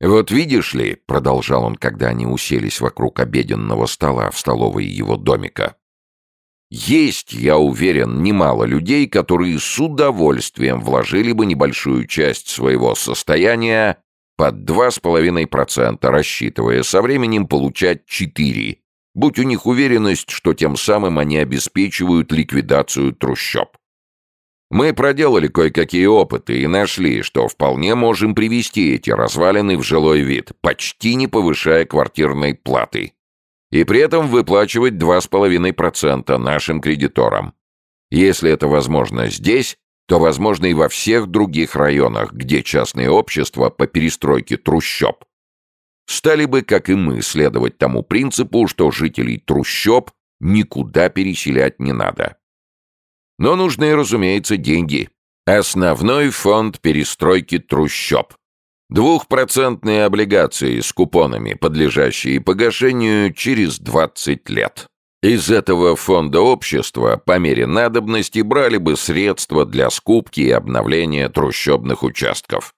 «Вот видишь ли», — продолжал он, когда они уселись вокруг обеденного стола в столовой его домика, «есть, я уверен, немало людей, которые с удовольствием вложили бы небольшую часть своего состояния под 2,5%, рассчитывая со временем получать 4%, будь у них уверенность, что тем самым они обеспечивают ликвидацию трущоб. Мы проделали кое-какие опыты и нашли, что вполне можем привести эти развалины в жилой вид, почти не повышая квартирной платы. И при этом выплачивать 2,5% нашим кредиторам. Если это возможно здесь, то возможно и во всех других районах, где частные общества по перестройке трущоб стали бы, как и мы, следовать тому принципу, что жителей трущоб никуда переселять не надо. Но нужны, разумеется, деньги. Основной фонд перестройки трущоб. Двухпроцентные облигации с купонами, подлежащие погашению через 20 лет. Из этого фонда общества по мере надобности брали бы средства для скупки и обновления трущобных участков.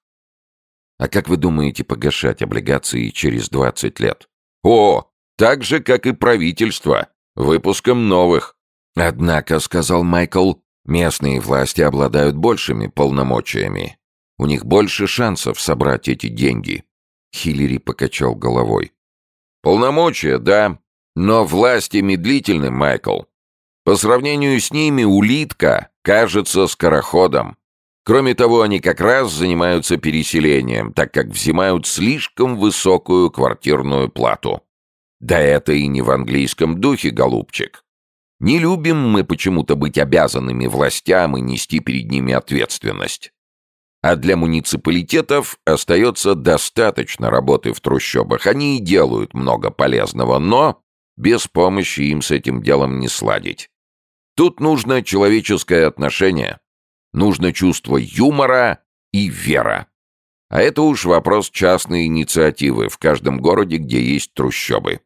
А как вы думаете погашать облигации через 20 лет? О, так же, как и правительство, выпуском новых. Однако, сказал Майкл, местные власти обладают большими полномочиями. У них больше шансов собрать эти деньги. Хиллери покачал головой. Полномочия, да, но власти медлительны, Майкл. По сравнению с ними улитка кажется скороходом. Кроме того, они как раз занимаются переселением, так как взимают слишком высокую квартирную плату. Да это и не в английском духе, голубчик. Не любим мы почему-то быть обязанными властям и нести перед ними ответственность. А для муниципалитетов остается достаточно работы в трущобах. Они и делают много полезного, но без помощи им с этим делом не сладить. Тут нужно человеческое отношение, нужно чувство юмора и вера. А это уж вопрос частной инициативы в каждом городе, где есть трущобы.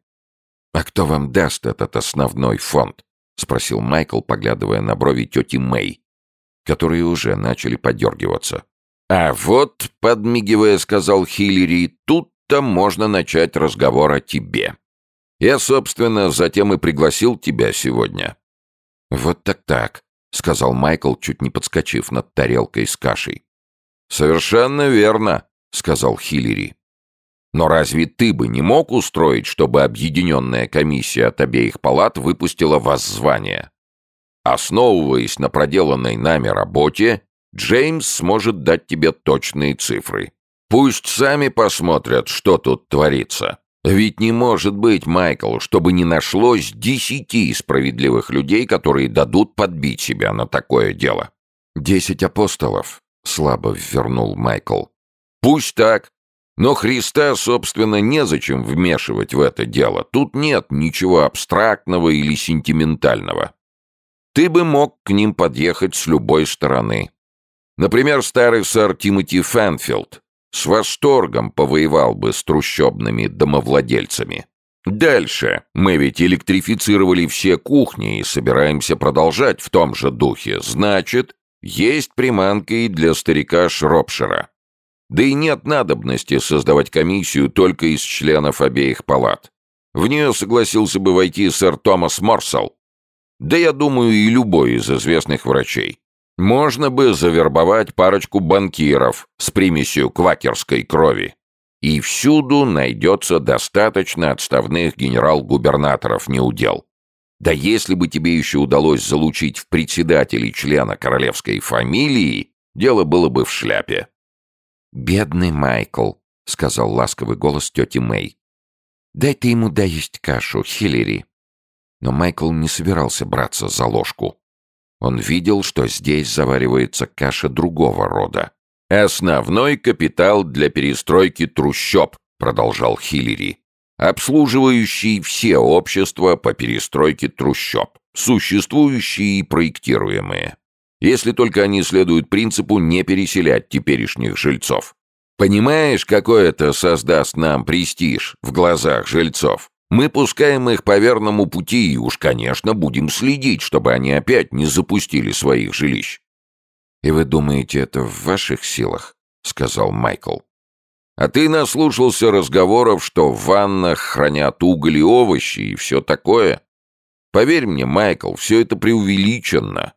«А кто вам даст этот основной фонд?» — спросил Майкл, поглядывая на брови тети Мэй, которые уже начали подергиваться. «А вот», — подмигивая, сказал Хиллери, — «тут-то можно начать разговор о тебе. Я, собственно, затем и пригласил тебя сегодня». «Вот так-так», — сказал Майкл, чуть не подскочив над тарелкой с кашей. «Совершенно верно», — сказал Хиллери. Но разве ты бы не мог устроить, чтобы объединенная комиссия от обеих палат выпустила воззвание? Основываясь на проделанной нами работе, Джеймс сможет дать тебе точные цифры. Пусть сами посмотрят, что тут творится. Ведь не может быть, Майкл, чтобы не нашлось десяти справедливых людей, которые дадут подбить себя на такое дело. «Десять апостолов», — слабо ввернул Майкл. «Пусть так. Но Христа, собственно, незачем вмешивать в это дело. Тут нет ничего абстрактного или сентиментального. Ты бы мог к ним подъехать с любой стороны. Например, старый сэр Тимоти Фэнфилд с восторгом повоевал бы с трущобными домовладельцами. Дальше. Мы ведь электрифицировали все кухни и собираемся продолжать в том же духе. Значит, есть приманка и для старика Шропшира. Да и нет надобности создавать комиссию только из членов обеих палат. В нее согласился бы войти сэр Томас Морсел. Да я думаю, и любой из известных врачей. Можно бы завербовать парочку банкиров с примесью квакерской крови. И всюду найдется достаточно отставных генерал-губернаторов неудел. Да если бы тебе еще удалось залучить в председатели члена королевской фамилии, дело было бы в шляпе. «Бедный Майкл», — сказал ласковый голос тети Мэй. «Дай ты ему доесть кашу, Хиллери». Но Майкл не собирался браться за ложку. Он видел, что здесь заваривается каша другого рода. «Основной капитал для перестройки трущоб», — продолжал Хиллери, обслуживающий все общества по перестройке трущоб, существующие и проектируемые если только они следуют принципу не переселять теперешних жильцов. Понимаешь, какой это создаст нам престиж в глазах жильцов? Мы пускаем их по верному пути и уж, конечно, будем следить, чтобы они опять не запустили своих жилищ. «И вы думаете, это в ваших силах?» — сказал Майкл. А ты наслушался разговоров, что в ваннах хранят уголь и овощи и все такое. Поверь мне, Майкл, все это преувеличенно.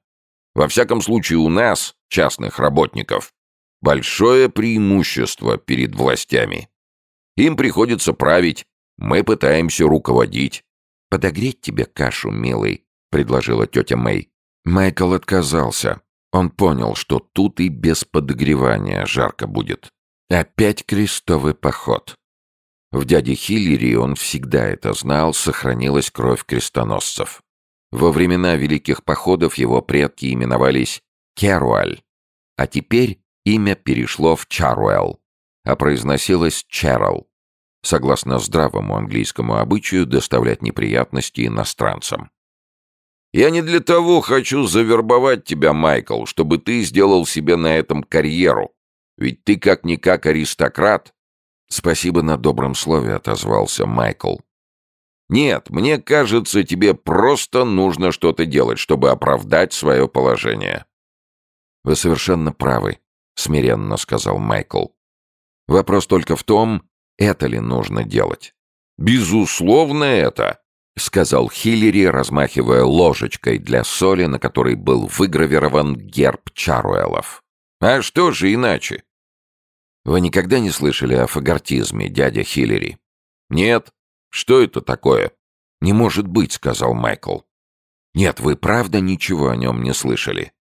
Во всяком случае, у нас, частных работников, большое преимущество перед властями. Им приходится править, мы пытаемся руководить. «Подогреть тебе кашу, милый», — предложила тетя Мэй. Майкл отказался. Он понял, что тут и без подогревания жарко будет. Опять крестовый поход. В дяде Хиллери, он всегда это знал, сохранилась кровь крестоносцев. Во времена Великих Походов его предки именовались Керуаль, а теперь имя перешло в Чаруэл, а произносилось Чарл, согласно здравому английскому обычаю доставлять неприятности иностранцам. «Я не для того хочу завербовать тебя, Майкл, чтобы ты сделал себе на этом карьеру», ведь ты как-никак аристократ. Спасибо на добром слове, отозвался Майкл. Нет, мне кажется, тебе просто нужно что-то делать, чтобы оправдать свое положение. Вы совершенно правы, смиренно сказал Майкл. Вопрос только в том, это ли нужно делать. Безусловно, это, сказал Хиллери, размахивая ложечкой для соли, на которой был выгравирован герб Чаруэлов. А что же иначе? Вы никогда не слышали о фагортизме, дядя Хиллери? Нет. Что это такое? Не может быть, сказал Майкл. Нет, вы правда ничего о нем не слышали?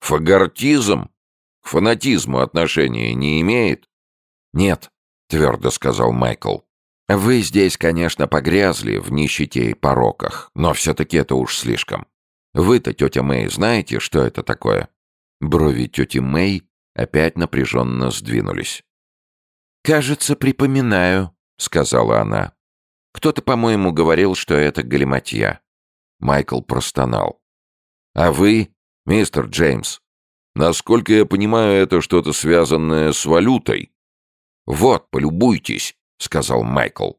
Фагортизм? К фанатизму отношения не имеет? Нет, твердо сказал Майкл. Вы здесь, конечно, погрязли в нищете и пороках, но все-таки это уж слишком. Вы-то, тетя Мэй, знаете, что это такое? Брови тети Мэй опять напряженно сдвинулись. «Кажется, припоминаю», — сказала она. «Кто-то, по-моему, говорил, что это галиматья». Майкл простонал. «А вы, мистер Джеймс, насколько я понимаю, это что-то связанное с валютой?» «Вот, полюбуйтесь», — сказал Майкл.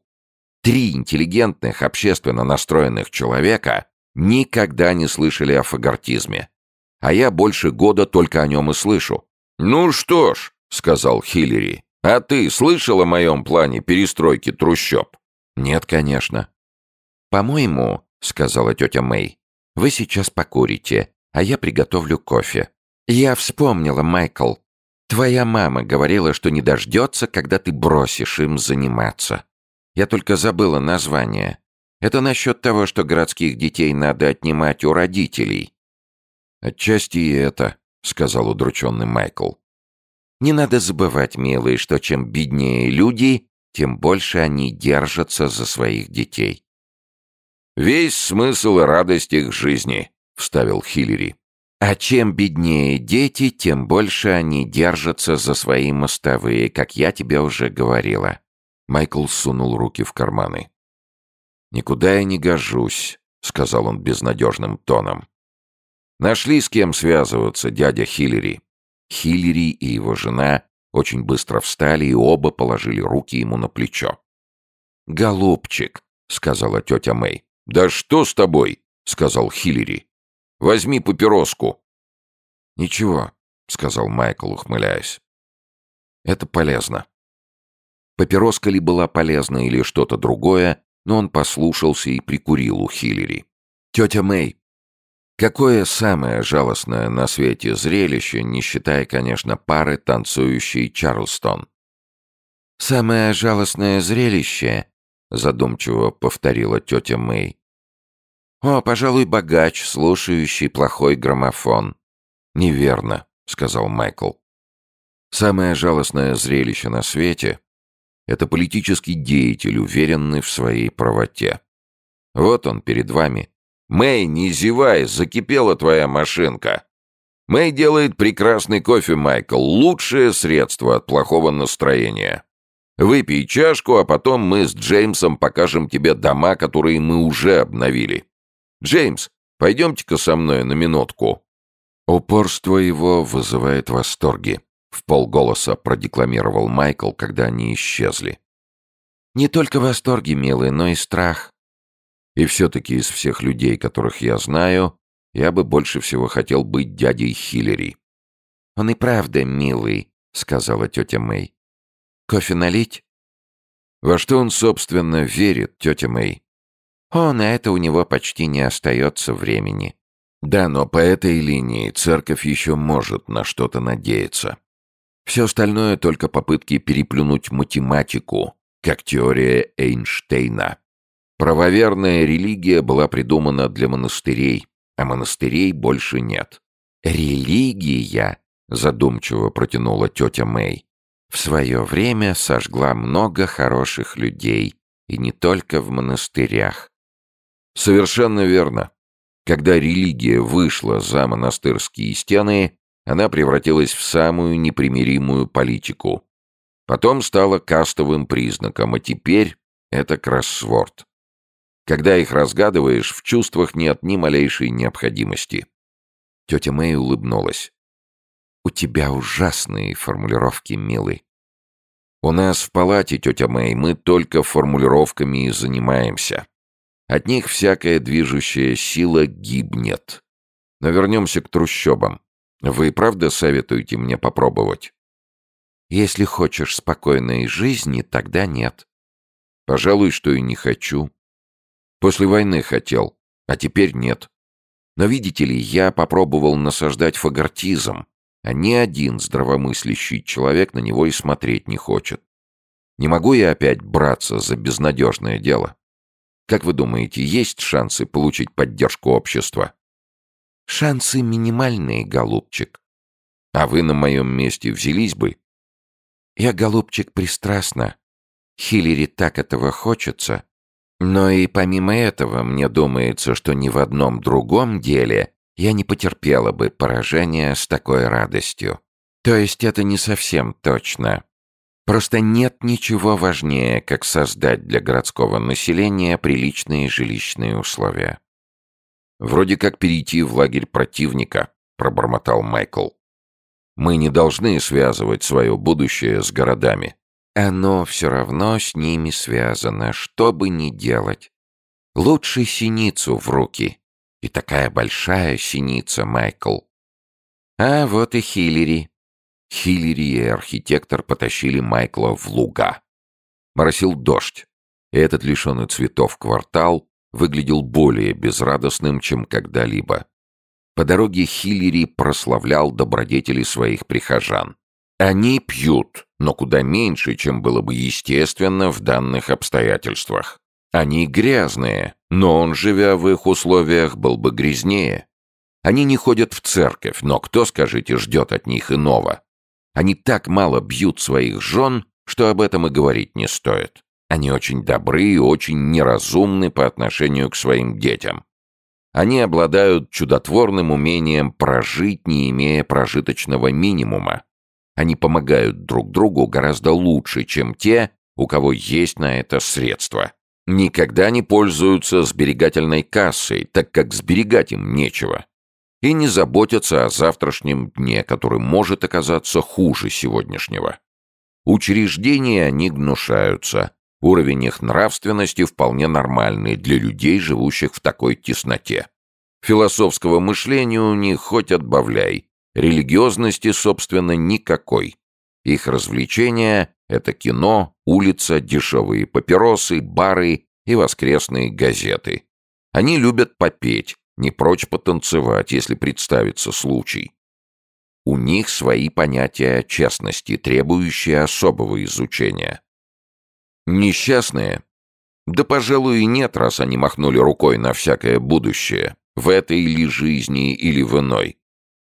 «Три интеллигентных, общественно настроенных человека никогда не слышали о фагортизме а я больше года только о нем и слышу». «Ну что ж», — сказал Хиллери, — «а ты слышал о моем плане перестройки трущоб?» «Нет, конечно». «По-моему», — сказала тетя Мэй, — «вы сейчас покурите, а я приготовлю кофе». «Я вспомнила, Майкл. Твоя мама говорила, что не дождется, когда ты бросишь им заниматься. Я только забыла название. Это насчет того, что городских детей надо отнимать у родителей. «Отчасти и это», — сказал удрученный Майкл. «Не надо забывать, милый, что чем беднее люди, тем больше они держатся за своих детей». «Весь смысл и радость их жизни», — вставил Хиллери. «А чем беднее дети, тем больше они держатся за свои мостовые, как я тебе уже говорила». Майкл сунул руки в карманы. «Никуда я не гожусь», — сказал он безнадежным тоном. Нашли с кем связываться, дядя Хиллери. Хиллери и его жена очень быстро встали и оба положили руки ему на плечо. «Голубчик», — сказала тетя Мэй. «Да что с тобой?» — сказал Хиллери. «Возьми папироску». «Ничего», — сказал Майкл, ухмыляясь. «Это полезно». Папироска ли была полезна или что-то другое, но он послушался и прикурил у Хиллери. «Тетя Мэй, Какое самое жалостное на свете зрелище, не считая, конечно, пары, танцующей Чарлстон? «Самое жалостное зрелище», — задумчиво повторила тетя Мэй. «О, пожалуй, богач, слушающий плохой граммофон». «Неверно», — сказал Майкл. «Самое жалостное зрелище на свете — это политический деятель, уверенный в своей правоте. Вот он перед вами, «Мэй, не зевай, закипела твоя машинка!» «Мэй делает прекрасный кофе, Майкл, лучшее средство от плохого настроения. Выпей чашку, а потом мы с Джеймсом покажем тебе дома, которые мы уже обновили. Джеймс, пойдемте-ка со мной на минутку». Упорство его вызывает восторги, в полголоса продекламировал Майкл, когда они исчезли. «Не только восторги, милый, но и страх. И все-таки из всех людей, которых я знаю, я бы больше всего хотел быть дядей Хиллери. «Он и правда милый», — сказала тетя Мэй. Кофе налить?» Во что он, собственно, верит, тетя Мэй? О, на это у него почти не остается времени. Да, но по этой линии церковь еще может на что-то надеяться. Все остальное только попытки переплюнуть математику, как теория Эйнштейна. Правоверная религия была придумана для монастырей, а монастырей больше нет. «Религия», — задумчиво протянула тетя Мэй, «в свое время сожгла много хороших людей, и не только в монастырях». «Совершенно верно. Когда религия вышла за монастырские стены, она превратилась в самую непримиримую политику. Потом стала кастовым признаком, а теперь это кроссворд. Когда их разгадываешь, в чувствах нет ни малейшей необходимости. Тетя Мэй улыбнулась. «У тебя ужасные формулировки, милый. У нас в палате, тетя Мэй, мы только формулировками и занимаемся. От них всякая движущая сила гибнет. Но вернемся к трущобам. Вы правда советуете мне попробовать? Если хочешь спокойной жизни, тогда нет. Пожалуй, что и не хочу. После войны хотел, а теперь нет. Но видите ли, я попробовал насаждать фагортизм, а ни один здравомыслящий человек на него и смотреть не хочет. Не могу я опять браться за безнадежное дело. Как вы думаете, есть шансы получить поддержку общества? Шансы минимальные, голубчик. А вы на моем месте взялись бы? Я, голубчик, пристрастна. Хиллери так этого хочется. Но и помимо этого, мне думается, что ни в одном другом деле я не потерпела бы поражения с такой радостью. То есть это не совсем точно. Просто нет ничего важнее, как создать для городского населения приличные жилищные условия. «Вроде как перейти в лагерь противника», — пробормотал Майкл. «Мы не должны связывать свое будущее с городами». «Оно все равно с ними связано, что бы ни делать. Лучше синицу в руки. И такая большая синица, Майкл. А вот и Хиллери». Хиллери и архитектор потащили Майкла в луга. Моросил дождь, и этот лишенный цветов квартал выглядел более безрадостным, чем когда-либо. По дороге Хиллери прославлял добродетели своих прихожан. Они пьют, но куда меньше, чем было бы естественно в данных обстоятельствах. Они грязные, но он, живя в их условиях, был бы грязнее. Они не ходят в церковь, но кто, скажите, ждет от них иного? Они так мало бьют своих жен, что об этом и говорить не стоит. Они очень добры и очень неразумны по отношению к своим детям. Они обладают чудотворным умением прожить, не имея прожиточного минимума. Они помогают друг другу гораздо лучше, чем те, у кого есть на это средства. Никогда не пользуются сберегательной кассой, так как сберегать им нечего. И не заботятся о завтрашнем дне, который может оказаться хуже сегодняшнего. Учреждения они гнушаются, Уровень их нравственности вполне нормальный для людей, живущих в такой тесноте. Философского мышления у них хоть отбавляй, религиозности, собственно, никакой. Их развлечения — это кино, улица, дешевые папиросы, бары и воскресные газеты. Они любят попеть, не прочь потанцевать, если представится случай. У них свои понятия честности, требующие особого изучения. Несчастные? Да, пожалуй, и нет, раз они махнули рукой на всякое будущее, в этой ли жизни или в иной.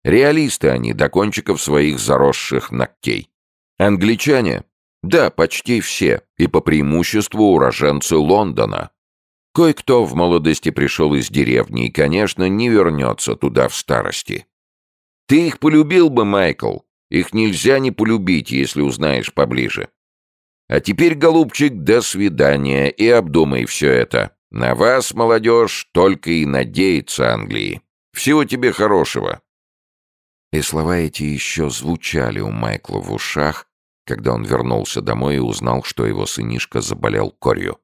Реалисты они до кончиков своих заросших ногтей. Англичане? Да, почти все, и по преимуществу уроженцы Лондона. Кое-кто в молодости пришел из деревни и, конечно, не вернется туда в старости. Ты их полюбил бы, Майкл. Их нельзя не полюбить, если узнаешь поближе. А теперь, голубчик, до свидания и обдумай все это. На вас, молодежь, только и надеется Англии. Всего тебе хорошего». И слова эти еще звучали у Майкла в ушах, когда он вернулся домой и узнал, что его сынишка заболел корью.